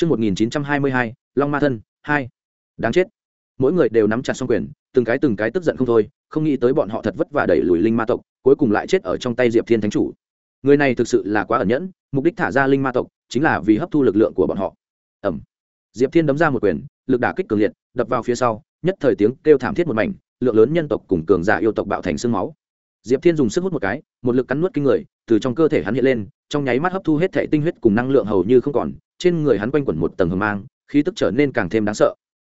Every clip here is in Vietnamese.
Trước 1922, Long Ma Thân, 2. Đáng chết. Mỗi người đều nắm chặt song quyền, từng cái từng cái tức giận không thôi, không nghĩ tới bọn họ thật vất vả đẩy lùi linh ma tộc, cuối cùng lại chết ở trong tay Diệp Thiên Thánh chủ. Người này thực sự là quá ẩn nhẫn, mục đích thả ra linh ma tộc chính là vì hấp thu lực lượng của bọn họ. Ầm. Diệp Thiên đấm ra một quyền, lực đả kích cường liệt, đập vào phía sau, nhất thời tiếng kêu thảm thiết một mảnh, lượng lớn nhân tộc cùng cường giả yêu tộc bạo thành xương máu. Diệp Thiên dùng sức hút một cái, một lực cắn nuốt kinh người, từ trong cơ thể hắn hiện lên, trong nháy mắt hấp thu hết thể tinh huyết cùng năng lượng hầu như không còn, trên người hắn quanh quẩn một tầng hờ mang, khí tức trở nên càng thêm đáng sợ.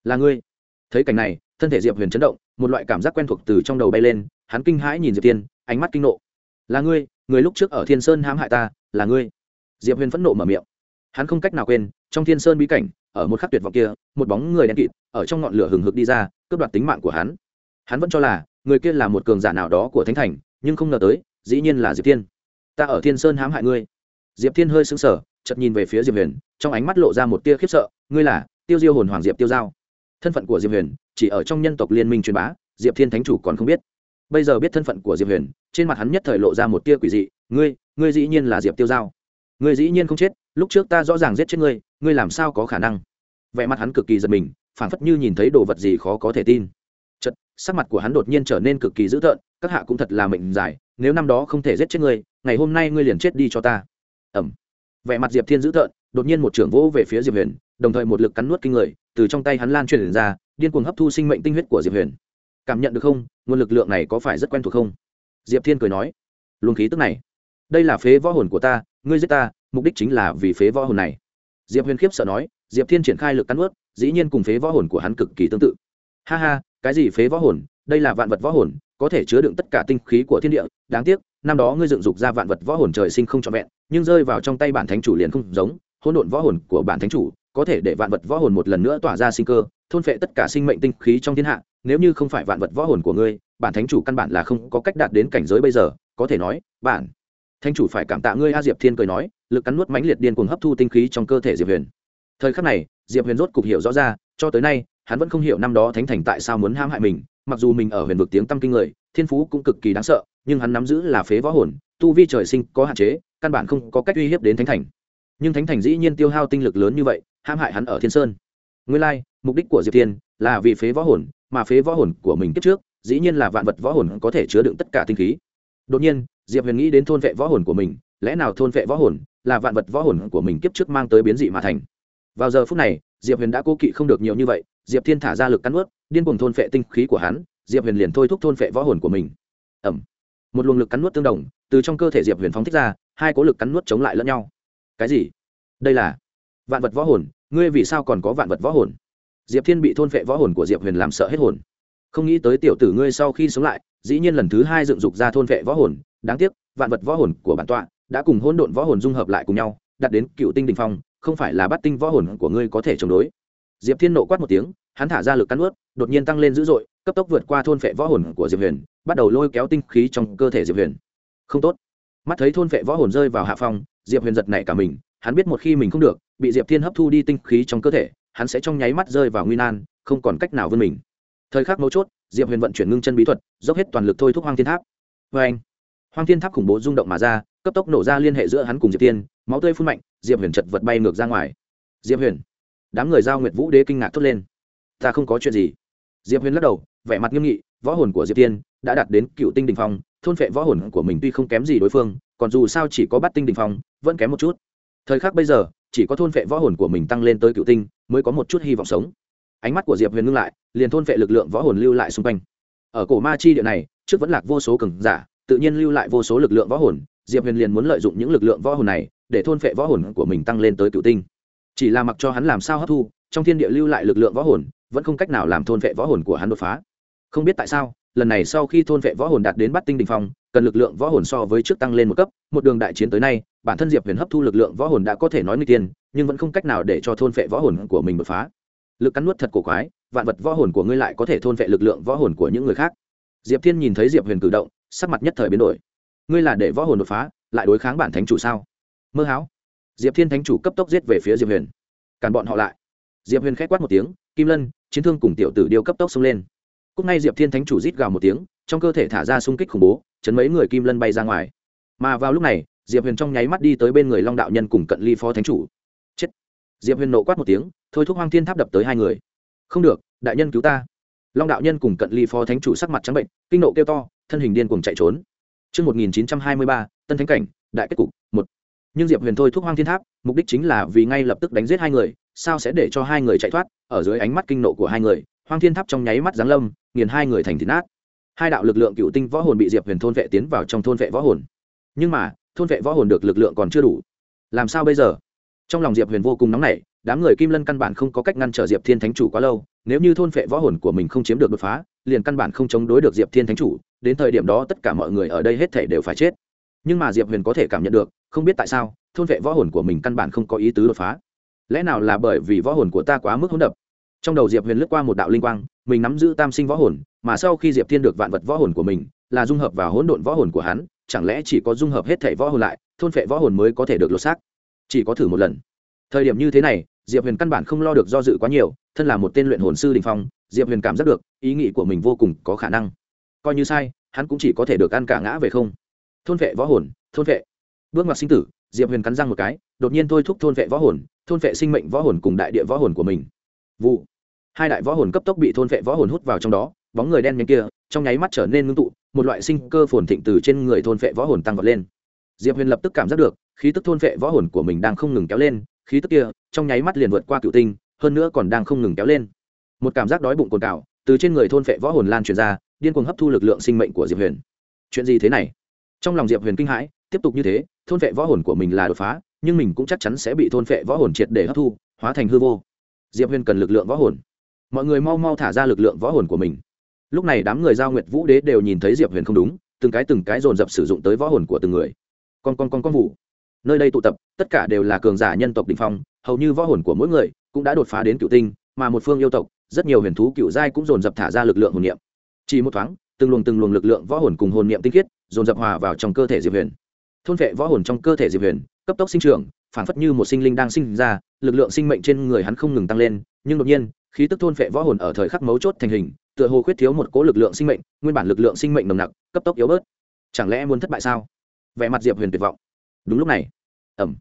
Là ngươi? Thấy cảnh này, thân thể diệp huyền chấn động, một loại cảm giác quen thuộc từ trong đầu bay lên, hắn kinh hãi nhìn diệp tiên, ánh mắt kinh nộ. Là ngươi, người lúc trước ở thiên sơn hãm hại ta, là ngươi? Diệp huyền phẫn nộ mở miệng. Hắn không cách nào quên, trong thiên sơn bí cảnh, ở một khắc tuyệt vọng kia, một bóng người đen kịt, ở trong ngọn lửa hừng hực đi ra, cướp đoạt tính mạng của hắn. Hắn vẫn cho là, người kia là một cường giả nào đó của thánh thành, nhưng không ngờ tới, dĩ nhiên là diệp tiên. Ta ở thiên sơn hãm hại ngươi. Diệp thiên hơi sững sờ chợt nhìn về phía diệp huyền, trong ánh mắt lộ ra một tia khiếp sợ, ngươi là tiêu diêu hồn hoàng diệp tiêu giao. Thân phận của diệp huyền chỉ ở trong nhân tộc liên minh truyền bá, diệp thiên thánh chủ còn không biết. Bây giờ biết thân phận của diệp huyền, trên mặt hắn nhất thời lộ ra một tia quỷ dị, ngươi ngươi dĩ nhiên là diệp tiêu giao. Ngươi dĩ nhiên không chết, lúc trước ta rõ ràng giết chết ngươi ngươi làm sao có khả năng? Vẻ mặt hắn cực kỳ giật mình, phảng phất như nhìn thấy đồ vật gì khó có thể tin. Chật sắc mặt của hắn đột nhiên trở nên cực kỳ dữ tợn, các hạ cũng thật là mệnh dài, nếu năm đó không thể giết chết ngươi, ngày hôm nay ngươi liền chết đi cho ta. Ẩm vẻ mặt diệp thiên dữ tợn, đột nhiên một trưởng vỗ về phía diệp huyền, đồng thời một lực cắn nuốt kinh người, từ trong tay hắn lan truyền ra, điên cuồng hấp thu sinh mệnh tinh huyết của diệp huyền. Cảm nhận được không? Nguồn lực lượng này có phải rất quen thuộc không? Diệp thiên cười nói, luồng khí tức này, đây là phế võ hồn của ta, ngươi giết ta, mục đích chính là vì phế võ hồn này. Diệp huyền khiếp sợ nói, diệp thiên triển khai lực cắn ướt dĩ nhiên cùng phế võ hồn của hắn cực kỳ tương tự. Ha ha, cái gì phế võ hồn? Đây là vạn vật võ hồn, có thể chứa đựng tất cả tinh khí của thiên địa, đáng tiếc năm đó ngươi dựng dục ra vạn vật võ hồn trời sinh không trọn vẹn, nhưng rơi vào trong tay bản thánh chủ liền không giống, hỗn độn võ hồn của bản thánh chủ có thể để vạn vật võ hồn một lần nữa tỏa ra sinh cơ, thôn phệ tất cả sinh mệnh tinh khí trong thiên hạ, nếu như không phải vạn vật võ hồn của ngươi, bản thánh chủ căn bản là không có cách đạt đến cảnh giới bây giờ, có thể nói, bản thánh chủ phải cảm tạ ngươi, a diệp thiên cười nói, lực cắn nuốt mãnh liệt điên cuồng hấp thu tinh khí trong cơ thể diệp huyền. Thời khắc này, diệp huyền rốt cục hiểu rõ ra, cho tới nay, hắn vẫn không hiểu năm đó thánh thành tại sao muốn hãm hại mình, mặc dù mình ở huyền vực tiếng tăm kinh người, thiên phú cũng cực kỳ đáng sợ nhưng hắn nắm giữ là phế võ hồn, tu vi trời sinh có hạn chế, căn bản không có cách uy hiếp đến thánh thành. Nhưng thánh thành dĩ nhiên tiêu hao tinh lực lớn như vậy, hãm hại hắn ở thiên sơn. Nguyên lai, mục đích của diệp thiên là vì phế võ hồn, mà phế võ hồn của mình kiếp trước, dĩ nhiên là vạn vật võ hồn có thể chứa đựng tất cả tinh khí. Đột nhiên, diệp huyền nghĩ đến thôn vệ võ hồn của mình, lẽ nào thôn vệ võ hồn là vạn vật võ hồn của mình kiếp trước mang tới biến dị mà thành? Vào giờ phút này, diệp huyền đã cố kỵ không được nhiều như vậy, diệp thiên thả ra lực cắn ướt điên cùng thôn vệ tinh khí của hắn, diệp huyền liền thôi thúc thôn vệ võ hồn của mình. Ẩm một luồng lực cắn nuốt tương đồng, từ trong cơ thể diệp huyền phóng thích ra, hai cố lực cắn nuốt chống lại lẫn nhau. Cái gì? Đây là vạn vật võ hồn, ngươi vì sao còn có vạn vật võ hồn? Diệp thiên bị thôn vệ võ hồn của diệp huyền làm sợ hết hồn. Không nghĩ tới tiểu tử ngươi sau khi sống lại, dĩ nhiên lần thứ hai dựng dục ra thôn vệ võ hồn, đáng tiếc, vạn vật võ hồn của bản tọa đã cùng hỗn độn võ hồn dung hợp lại cùng nhau đặt đến cựu tinh đình phong, không phải là bắt tinh võ hồn của ngươi có thể chống đối. Diệp thiên nộ quát một tiếng, hắn thả ra lực cắn ướt đột nhiên tăng lên dữ dội cấp tốc vượt qua thôn phệ võ hồn của diệp huyền, bắt đầu lôi kéo tinh khí trong cơ thể diệp huyền. Không tốt. Mắt thấy thôn phệ võ hồn rơi vào hạ phong, diệp huyền giật nảy cả mình, hắn biết một khi mình không được, bị diệp thiên hấp thu đi tinh khí trong cơ thể, hắn sẽ trong nháy mắt rơi vào nguy nan, không còn cách nào vươn mình. Thời khắc mấu chốt, diệp huyền vận chuyển ngưng chân bí thuật, dốc hết toàn lực thôi thúc hoang thiên tháp. Vê anh hoang thiên tháp khủng bố rung động mà ra, cấp tốc nổ ra liên hệ giữa hắn cùng diệp tiên máu tươi phun mạnh, diệp huyền chật vật bay ngược ra ngoài. Diệp huyền. Đám người giao nguyệt vũ đế kinh ngạc thốt lên. Ta không có chuyện gì diệp huyền lắc đầu, vẻ mặt nghiêm nghị, võ hồn của diệp tiên đã đạt đến cựu tinh đình phong, thôn phệ võ hồn của mình tuy không kém gì đối phương, còn dù sao chỉ có bắt tinh đình phong, vẫn kém một chút. Thời khắc bây giờ, chỉ có thôn phệ võ hồn của mình tăng lên tới cựu tinh, mới có một chút hy vọng sống. Ánh mắt của diệp huyền ngưng lại, liền thôn phệ lực lượng võ hồn lưu lại xung quanh. Ở cổ ma chi địa này, trước vẫn lạc vô số cường giả, tự nhiên lưu lại vô số lực lượng võ hồn, diệp huyền liền muốn lợi dụng những lực lượng võ hồn này để thôn phệ võ hồn của mình tăng lên tới cựu tinh. Chỉ là mặc cho hắn làm sao hấp thu, trong thiên địa lưu lại lực lượng võ hồn vẫn không cách nào làm thôn vệ võ hồn của hắn đột phá. Không biết tại sao, lần này sau khi thôn vệ võ hồn đạt đến bắt tinh đình phong, cần lực lượng võ hồn so với trước tăng lên một cấp, một đường đại chiến tới nay, bản thân diệp huyền hấp thu lực lượng võ hồn đã có thể nói nguy tiên nhưng vẫn không cách nào để cho thôn vệ võ hồn của mình đột phá. Lực cắn nuốt thật cổ quái, vạn vật võ hồn của ngươi lại có thể thôn vệ lực lượng võ hồn của những người khác. Diệp thiên nhìn thấy diệp huyền cử động, sắc mặt nhất thời biến đổi. Ngươi là để võ hồn đột phá, lại đối kháng bản thánh chủ sao? Mơ háo diệp thiên thánh chủ cấp tốc giết về phía diệp huyền. Càn bọn họ lại diệp huyền k h á c quát một tiếng kim lân chiến thương cùng tiểu tử điêu cấp tốc xông lên. Cúc ngay diệp thiên thánh chủ rít gào một tiếng trong cơ thể thả ra xung kích khủng bố chấn mấy người kim lân bay ra ngoài. Mà vào lúc này diệp huyền trong nháy mắt đi tới bên người long đạo nhân cùng cận ly phó thánh chủ. Chết! Diệp huyền nộ quát một tiếng thôi thúc hoang thiên tháp đập tới hai người. Không được đại nhân cứu ta. Long đạo nhân cùng cận ly phó thánh chủ sắc mặt trắng bệnh kinh nộ kêu to thân hình điên cuồng chạy trốn. Trước 1923, Tân Thánh Cảnh, Đại kết cục, một. Nhưng Diệp Huyền thôi thúc hoang thiên tháp, mục đích chính là vì ngay lập tức đánh giết hai người, sao sẽ để cho hai người chạy thoát, ở dưới ánh mắt kinh nộ của hai người, hoang thiên tháp trong nháy mắt giáng lâm, nghiền hai người thành thịt nát. Hai đạo lực lượng cựu tinh võ hồn bị Diệp Huyền thôn vệ tiến vào trong thôn vệ võ hồn. Nhưng mà, thôn vệ võ hồn được lực lượng còn chưa đủ. Làm sao bây giờ? Trong lòng Diệp Huyền vô cùng nóng nảy, đám người Kim Lân căn bản không có cách ngăn trở Diệp Thiên Thánh chủ quá lâu, nếu như thôn vệ võ hồn của mình không chiếm được đột phá liền căn bản không chống đối được diệp thiên thánh chủ đến thời điểm đó tất cả mọi người ở đây hết thể đều phải chết nhưng mà diệp huyền có thể cảm nhận được không biết tại sao thôn vệ võ hồn của mình căn bản không có ý tứ đột phá lẽ nào là bởi vì võ hồn của ta quá mức hỗn đập trong đầu diệp huyền lướt qua một đạo linh quang, mình nắm giữ tam sinh võ hồn, mà sau khi diệp thiên được vạn vật võ hồn của mình, là dung hợp vào hỗn độn võ hồn của hắn, chẳng lẽ chỉ có dung hợp hết thể võ hồn lại, thôn phệ võ hồn mới có thể được lột xác? Chỉ có thử một lần. Thời điểm như thế này, diệp huyền căn bản không lo được do dự quá nhiều, thân là một tên luyện hồn sư đình phong, diệp huyền cảm giác được, ý nghĩ của mình vô cùng có khả năng. Coi như sai, hắn cũng chỉ có thể được ăn cả ngã về không. Thôn vệ võ hồn, thôn vệ bước ngoặt sinh tử, diệp huyền cắn răng một cái, đột nhiên thôi thúc thôn vệ võ hồn, thôn vệ sinh mệnh võ hồn cùng đại địa võ hồn của mình. Vụ. Hai đại võ hồn cấp tốc bị thôn vệ võ hồn hút vào trong đó, bóng người đen nhánh kia, trong nháy mắt trở nên ngưng tụ, một loại sinh cơ phồn thịnh từ trên người thôn vệ võ hồn tăng vọt lên. Diệp huyền lập tức cảm giác được, khí tức thôn vệ võ hồn của mình đang không ngừng kéo lên, khí tức kia, trong nháy mắt liền vượt qua cựu tinh, hơn nữa còn đang không ngừng kéo lên. Một cảm giác đói bụng cồn cào, từ trên người thôn vệ võ hồn lan truyền ra, điên cuồng hấp thu lực lượng sinh mệnh của diệp huyền. Chuyện gì thế này? Trong lòng diệp huyền kinh hãi tiếp tục như thế, thôn phệ võ hồn của mình là đột phá, nhưng mình cũng chắc chắn sẽ bị thôn phệ võ hồn triệt để hấp thu, hóa thành hư vô. Diệp huyền cần lực lượng võ hồn. Mọi người mau mau thả ra lực lượng võ hồn của mình. Lúc này đám người giao nguyệt vũ đế đều nhìn thấy diệp huyền không đúng, từng cái từng cái dồn dập sử dụng tới võ hồn của từng người. Con con con con vụ. Nơi đây tụ tập, tất cả đều là cường giả nhân tộc đình phong, hầu như võ hồn của mỗi người cũng đã đột phá đến cựu tinh, mà một phương yêu tộc, rất nhiều huyền thú cựu giai cũng dồn dập thả ra lực lượng hồn niệm. Chỉ một thoáng, từng luồng từng luồng lực lượng võ hồn cùng hồn niệm tinh khiết, dồn dập hòa vào trong cơ thể diệp huyền thôn vệ võ hồn trong cơ thể diệp huyền, cấp tốc sinh trưởng phản phất như một sinh linh đang sinh ra, lực lượng sinh mệnh trên người hắn không ngừng tăng lên, nhưng đột nhiên, khí tức thôn vệ võ hồn ở thời khắc mấu chốt thành hình, tựa hồ khuyết thiếu một cố lực lượng sinh mệnh, nguyên bản lực lượng sinh mệnh nồng nặc, cấp tốc yếu bớt. Chẳng lẽ muốn thất bại sao? Vẻ mặt diệp huyền tuyệt vọng. Đúng lúc này ẩm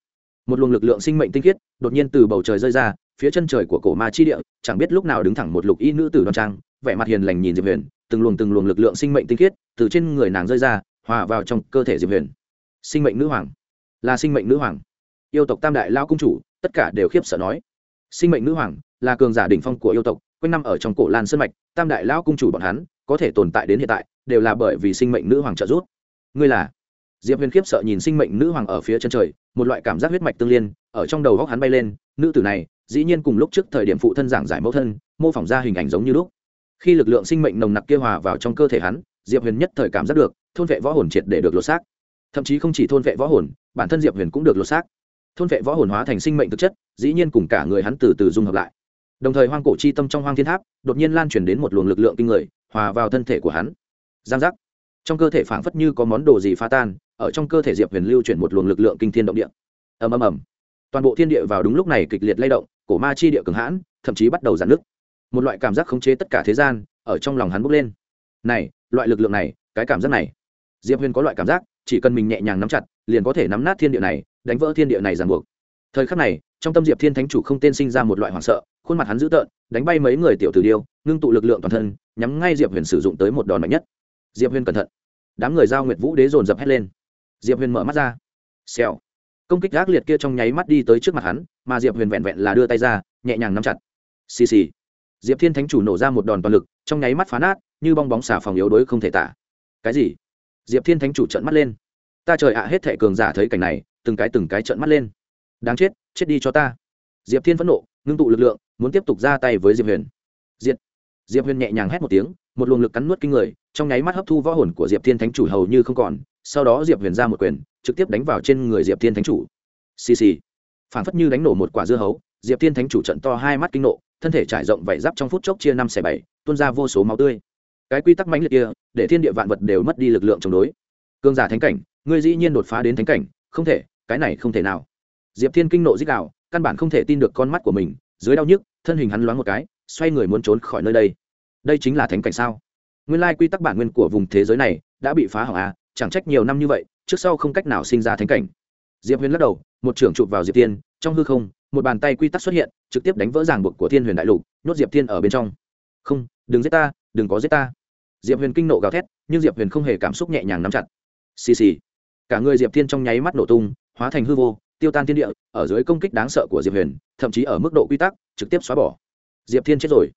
một luồng lực lượng sinh mệnh tinh khiết đột nhiên từ bầu trời rơi ra, phía chân trời của cổ ma chi địa, chẳng biết lúc nào đứng thẳng một lục y nữ tử đoan trang, vẻ mặt hiền lành nhìn diệp huyền, từng luồng từng luồng lực lượng sinh mệnh tinh khiết từ trên người nàng rơi ra, hòa vào trong cơ thể diệp huyền sinh mệnh nữ hoàng. Là sinh mệnh nữ hoàng. Yêu tộc tam đại lao cung chủ, tất cả đều khiếp sợ nói. Sinh mệnh nữ hoàng, là cường giả đỉnh phong của yêu tộc, quanh năm ở trong cổ lan sân mạch, tam đại lao cung chủ bọn hắn, có thể tồn tại đến hiện tại, đều là bởi vì sinh mệnh nữ hoàng trợ giúp. Ngươi là? Diệp huyền khiếp sợ nhìn sinh mệnh nữ hoàng ở phía chân trời, một loại cảm giác huyết mạch tương liên, ở trong đầu góc hắn bay lên, nữ tử này, dĩ nhiên cùng lúc trước thời điểm phụ thân giảng giải mẫu thân, mô phỏng ra hình ảnh giống như lúc. Khi lực lượng sinh mệnh nồng nặc kia hòa vào trong cơ thể hắn, diệp huyền nhất thời cảm giác được, thôn vệ võ hồn triệt để được lột xác thậm chí không chỉ thôn vệ võ hồn, bản thân diệp huyền cũng được lột xác. Thôn vệ võ hồn hóa thành sinh mệnh thực chất, dĩ nhiên cùng cả người hắn từ từ dung hợp lại. Đồng thời hoang cổ chi tâm trong hoang thiên tháp, đột nhiên lan truyền đến một luồng lực lượng kinh người, hòa vào thân thể của hắn. Giang giác. Trong cơ thể phảng phất như có món đồ gì phá tan, ở trong cơ thể diệp huyền lưu chuyển một luồng lực lượng kinh thiên động địa. Ầm ầm ầm. Toàn bộ thiên địa vào đúng lúc này kịch liệt lay động, cổ ma chi địa cường hãn, thậm chí bắt đầu giãn nứt. một loại cảm giác khống chế tất cả thế gian, ở trong lòng hắn bốc lên. Này, loại lực lượng này, cái cảm giác này. Diệp huyền có loại cảm giác chỉ cần mình nhẹ nhàng nắm chặt, liền có thể nắm nát thiên địa này, đánh vỡ thiên địa này ràng buộc. Thời khắc này, trong tâm diệp thiên thánh chủ không tên sinh ra một loại hoảng sợ, khuôn mặt hắn dữ tợn, đánh bay mấy người tiểu tử điêu, ngưng tụ lực lượng toàn thân, nhắm ngay diệp huyền sử dụng tới một đòn mạnh nhất. Diệp huyền cẩn thận. Đám người giao nguyệt vũ đế dồn dập hét lên. Diệp huyền mở mắt ra. Xèo. Công kích gác liệt kia trong nháy mắt đi tới trước mặt hắn, mà diệp huyền vẹn vẹn là đưa tay ra, nhẹ nhàng nắm chặt. Xì xì. Diệp thiên thánh chủ nổ ra một đòn toàn lực, trong nháy mắt phá nát, như bong bóng xà phòng yếu đuối không thể tả. Cái gì? Diệp thiên thánh chủ trợn mắt lên. Ta trời ạ, hết thệ cường giả thấy cảnh này, từng cái từng cái trợn mắt lên. Đáng chết chết đi cho ta. Diệp thiên phẫn nộ, ngưng tụ lực lượng, muốn tiếp tục ra tay với diệp huyền. Diệp diệp huyền nhẹ nhàng hét một tiếng, một luồng lực cắn nuốt kinh người, trong nháy mắt hấp thu võ hồn của diệp thiên thánh chủ hầu như không còn, sau đó diệp huyền ra một quyền, trực tiếp đánh vào trên người diệp thiên thánh chủ. Xì xì. Phản phất như đánh nổ một quả dưa hấu, diệp thiên thánh chủ trận to hai mắt kinh nộ, thân thể trải rộng vảy giáp trong phút chốc chia năm xẻ bảy, tuôn ra vô số máu tươi cái quy tắc mãnh liệt kia, để thiên địa vạn vật đều mất đi lực lượng chống đối. Cương giả thánh cảnh, ngươi dĩ nhiên đột phá đến thánh cảnh, không thể, cái này không thể nào. Diệp thiên kinh nộ dích đạo, căn bản không thể tin được con mắt của mình, dưới đau nhức, thân hình hắn loáng một cái, xoay người muốn trốn khỏi nơi đây. Đây chính là thánh cảnh sao? Nguyên lai quy tắc bản nguyên của vùng thế giới này đã bị phá hỏng à chẳng trách nhiều năm như vậy, trước sau không cách nào sinh ra thánh cảnh. Diệp huyền lắc đầu, một trưởng chụp vào diệp tiên trong hư không, một bàn tay quy tắc xuất hiện, trực tiếp đánh vỡ ràng buộc của thiên huyền đại lục, nhốt diệp thiên ở bên trong. Không, đừng giết ta, đừng có giết ta diệp huyền kinh nộ gào thét nhưng diệp huyền không hề cảm xúc nhẹ nhàng nắm chặt. Xì xì. Cả người diệp thiên trong nháy mắt nổ tung hóa thành hư vô tiêu tan thiên địa ở dưới công kích đáng sợ của diệp huyền thậm chí ở mức độ quy tắc trực tiếp xóa bỏ. Diệp thiên chết rồi.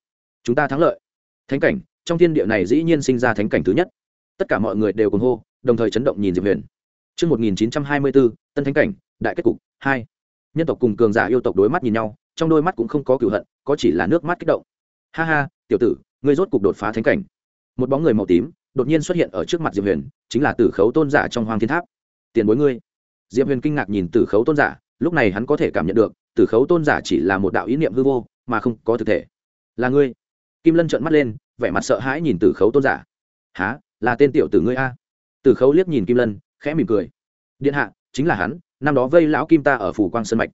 Chúng ta thắng lợi. Thánh cảnh trong thiên địa này dĩ nhiên sinh ra thánh cảnh thứ nhất. Tất cả mọi người đều cùng hô đồng thời chấn động nhìn diệp huyền. Trước 1924, Tân Thánh Cảnh, Đại kết cục, 2. Nhân tộc cùng cường giả yêu tộc đối mắt nhìn nhau, trong đôi mắt cũng không có cửu hận, có chỉ là nước mắt kích động. Ha ha, tiểu tử, ngươi rốt cục đột phá thánh cảnh. Một bóng người màu tím, đột nhiên xuất hiện ở trước mặt Diệp Huyền, chính là Tử Khấu Tôn giả trong Hoàng Thiên Tháp. Tiền bối ngươi. Diệp Huyền kinh ngạc nhìn Tử Khấu Tôn giả, lúc này hắn có thể cảm nhận được, Tử Khấu Tôn giả chỉ là một đạo ý niệm hư vô, mà không có thực thể. Là ngươi? Kim Lân trợn mắt lên, vẻ mặt sợ hãi nhìn Tử Khấu Tôn giả. "Hả? Là tên tiểu tử ngươi a?" Tử Khấu liếc nhìn Kim Lân, khẽ mỉm cười điện hạ chính là hắn năm đó vây lão kim ta ở phủ quang sơn mạch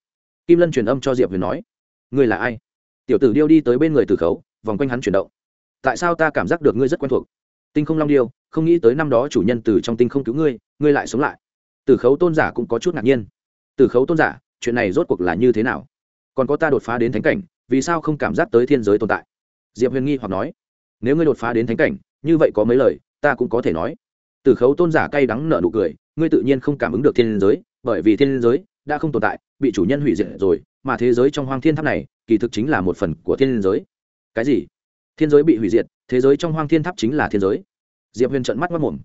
kim lân truyền âm cho diệp huyền nói ngươi là ai tiểu tử điêu đi tới bên người tử khấu vòng quanh hắn chuyển động tại sao ta cảm giác được ngươi rất quen thuộc? Tinh không long điêu, không nghĩ tới năm đó chủ nhân từ trong tinh không cứu ngươi ngươi lại sống lại. Tử khấu tôn giả cũng có chút ngạc nhiên. Tử khấu tôn giả, chuyện này rốt cuộc là như thế nào? Còn có ta đột phá đến thánh cảnh, vì sao không cảm giác tới thiên giới tồn tại? Diệp huyền nghi hoặc nói. Nếu ngươi đột phá đến thánh cảnh, như vậy có mấy lời, ta cũng có thể nói. Tử khấu tôn giả cay đắng nợ nụ cười, ngươi tự nhiên không cảm ứng được thiên giới, bởi vì thiên giới đã không tồn tại, bị chủ nhân hủy diệt rồi, mà thế giới trong hoang thiên tháp này, kỳ thực chính là một phần của thiên giới. Cái gì? Thiên giới bị hủy diệt, thế giới trong hoang thiên tháp chính là thiên giới. Diệp huyền trận mắt mất mồm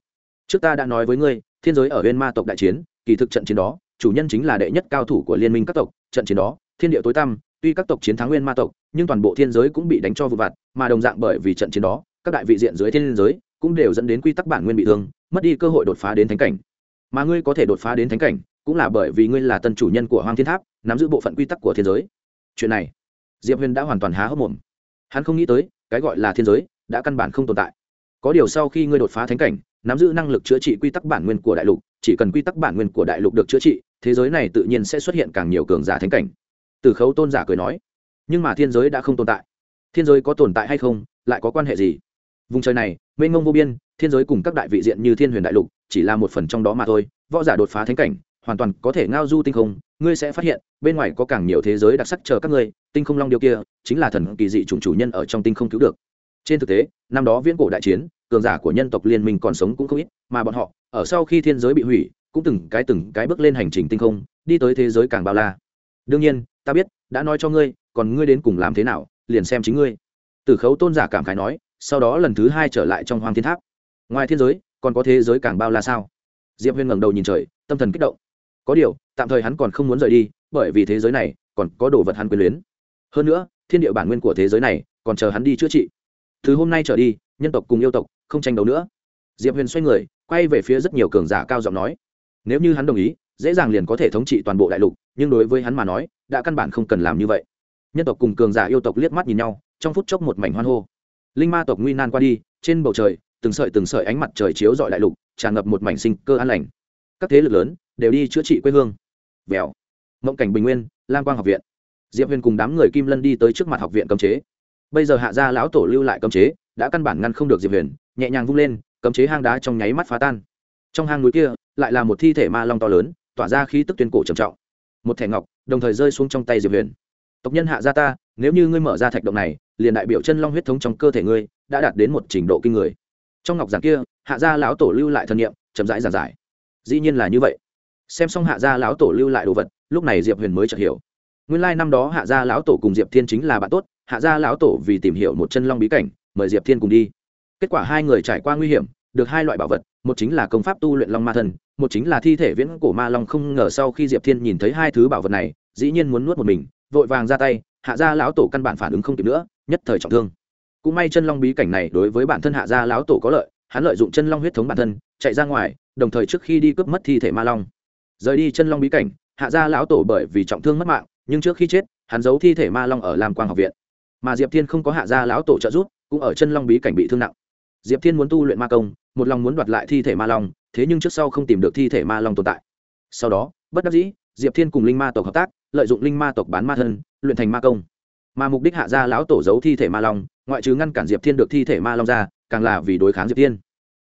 trước ta đã nói với ngươi, thiên giới ở bên ma tộc đại chiến, kỳ thực trận chiến đó, chủ nhân chính là đệ nhất cao thủ của liên minh các tộc. Trận chiến đó, thiên địa tối tăm, tuy các tộc chiến thắng nguyên ma tộc, nhưng toàn bộ thiên giới cũng bị đánh cho vụ vặt, mà đồng dạng bởi vì trận chiến đó, các đại vị diện dưới thiên giới cũng đều dẫn đến quy tắc bản nguyên bị thương, mất đi cơ hội đột phá đến thánh cảnh. Mà ngươi có thể đột phá đến thánh cảnh, cũng là bởi vì ngươi là tân chủ nhân của hoàng thiên tháp, nắm giữ bộ phận quy tắc của thiên giới. Chuyện này, diệp huyền đã hoàn toàn há hốc mồm. Hắn không nghĩ tới cái gọi là thiên giới, đã căn bản không tồn tại. Có điều sau khi ngươi đột phá thánh cảnh, nắm giữ năng lực chữa trị quy tắc bản nguyên của đại lục, chỉ cần quy tắc bản nguyên của đại lục được chữa trị, thế giới này tự nhiên sẽ xuất hiện càng nhiều cường giả thánh cảnh. Từ khấu tôn giả cười nói, nhưng mà thiên giới đã không tồn tại. Thiên giới có tồn tại hay không, lại có quan hệ gì? Vùng trời này, mênh mông vô biên, thiên giới cùng các đại vị diện như thiên huyền đại lục, chỉ là một phần trong đó mà thôi, võ giả đột phá thánh cảnh, hoàn toàn có thể ngao du tinh không ngươi sẽ phát hiện, bên ngoài có càng nhiều thế giới đặc sắc chờ các ngươi, tinh không long điều kia, chính là thần kỳ dị chủng chủ nhân ở trong tinh không cứu được. Trên thực tế, năm đó viễn cổ đại chiến, cường giả của nhân tộc liên minh còn sống cũng không ít, mà bọn họ, ở sau khi thiên giới bị hủy, cũng từng cái từng cái bước lên hành trình tinh không, đi tới thế giới càng bao la. Đương nhiên, ta biết, đã nói cho ngươi, còn ngươi đến cùng làm thế nào, liền xem chính ngươi. Tử khấu tôn giả cảm khái nói, sau đó lần thứ hai trở lại trong hoàng thiên tháp. Ngoài thiên giới, còn có thế giới càng bao la sao? Diệp huyên ngẩng đầu nhìn trời, tâm thần kích động. Có điều tạm thời hắn còn không muốn rời đi, bởi vì thế giới này còn có đồ vật hắn quyền luyến. Hơn nữa, thiên địa bản nguyên của thế giới này còn chờ hắn đi chữa trị. Từ hôm nay trở đi, nhân tộc cùng yêu tộc không tranh đấu nữa. Diệp huyền xoay người, quay về phía rất nhiều cường giả cao giọng nói. Nếu như hắn đồng ý, dễ dàng liền có thể thống trị toàn bộ đại lục, nhưng đối với hắn mà nói, đã căn bản không cần làm như vậy. Nhân tộc cùng cường giả yêu tộc liếc mắt nhìn nhau, trong phút chốc một mảnh hoan hô. Linh ma tộc nguy nan qua đi, trên bầu trời, từng sợi từng sợi ánh mặt trời chiếu dọi đại lục, tràn ngập một mảnh sinh cơ an lành. Các thế lực lớn đều đi chữa trị quê hương vèo. Mộng cảnh bình nguyên lang quang học viện. Diệp huyền cùng đám người kim lân đi tới trước mặt học viện cấm chế. Bây giờ hạ gia lão tổ lưu lại cấm chế, đã căn bản ngăn không được diệp huyền, nhẹ nhàng vung lên, cấm chế hang đá trong nháy mắt phá tan. Trong hang núi kia, lại là một thi thể ma long to lớn, tỏa ra khí tức tuyên cổ trầm trọng. Một thẻ ngọc, đồng thời rơi xuống trong tay diệp huyền. Tộc nhân hạ gia ta, nếu như ngươi mở ra thạch động này, liền đại biểu chân long huyết thống trong cơ thể ngươi, đã đạt đến một trình độ kinh người. Trong ngọc giảng kia, hạ gia lão tổ lưu lại thân nhiệm chậm rãi giảng giải. Dĩ nhiên là như vậy xem xong hạ gia lão tổ lưu lại đồ vật, lúc này diệp huyền mới chợt hiểu. Nguyên lai năm đó hạ gia lão tổ cùng diệp thiên chính là bạn tốt, hạ gia lão tổ vì tìm hiểu một chân long bí cảnh, mời diệp thiên cùng đi. Kết quả hai người trải qua nguy hiểm, được hai loại bảo vật, một chính là công pháp tu luyện long ma thần, một chính là thi thể viễn cổ ma long không ngờ sau khi diệp thiên nhìn thấy hai thứ bảo vật này, dĩ nhiên muốn nuốt một mình, vội vàng ra tay, hạ gia lão tổ căn bản phản ứng không kịp nữa, nhất thời trọng thương. Cũng may chân long bí cảnh này đối với bản thân hạ gia lão tổ có lợi, hắn lợi dụng chân long huyết thống bản thân, chạy ra ngoài, đồng thời trước khi đi cướp mất thi thể ma long rời đi chân long bí cảnh, hạ gia lão tổ bởi vì trọng thương mất mạng, nhưng trước khi chết, hắn giấu thi thể ma long ở lam quang học viện. Mà diệp thiên không có hạ gia lão tổ trợ giúp, cũng ở chân long bí cảnh bị thương nặng. Diệp thiên muốn tu luyện ma công, một lòng muốn đoạt lại thi thể ma long, thế nhưng trước sau không tìm được thi thể ma long tồn tại. Sau đó, bất đắc dĩ, diệp thiên cùng linh ma tộc hợp tác, lợi dụng linh ma tộc bán ma thân, luyện thành ma công. Mà mục đích hạ gia lão tổ giấu thi thể ma long, ngoại trừ ngăn cản diệp thiên được thi thể ma long ra, càng là vì đối kháng diệp thiên.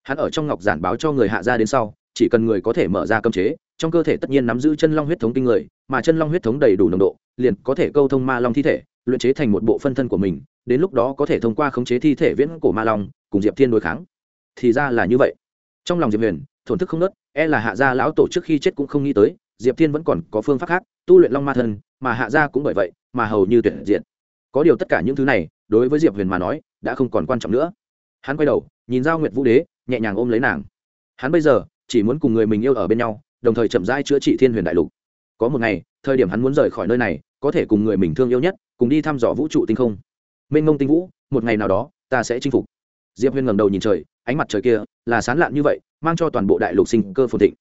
Hắn ở trong ngọc giản báo cho người hạ gia đến sau chỉ cần người có thể mở ra cơm chế, trong cơ thể tất nhiên nắm giữ chân long huyết thống kinh người, mà chân long huyết thống đầy đủ nồng độ, liền có thể câu thông ma long thi thể, luyện chế thành một bộ phân thân của mình, đến lúc đó có thể thông qua khống chế thi thể viễn cổ ma long, cùng diệp thiên đối kháng. Thì ra là như vậy. Trong lòng diệp huyền, thổn thức không nớt e là hạ gia lão tổ trước khi chết cũng không nghĩ tới, diệp thiên vẫn còn có phương pháp khác, tu luyện long ma thân mà hạ gia cũng bởi vậy, mà hầu như tuyệt diện có điều tất cả những thứ này, đối với diệp huyền mà nói, đã không còn quan trọng nữa. Hắn quay đầu, nhìn giao nguyệt vũ đế, nhẹ nhàng ôm lấy nàng. Hắn bây giờ chỉ muốn cùng người mình yêu ở bên nhau, đồng thời chậm rãi chữa trị thiên huyền đại lục. Có một ngày, thời điểm hắn muốn rời khỏi nơi này, có thể cùng người mình thương yêu nhất, cùng đi thăm dò vũ trụ tinh không. Mênh mông tinh vũ, một ngày nào đó, ta sẽ chinh phục. Diệp huyền ngẩng đầu nhìn trời, ánh mặt trời kia là sán lạn như vậy, mang cho toàn bộ đại lục sinh cơ phồn thịnh.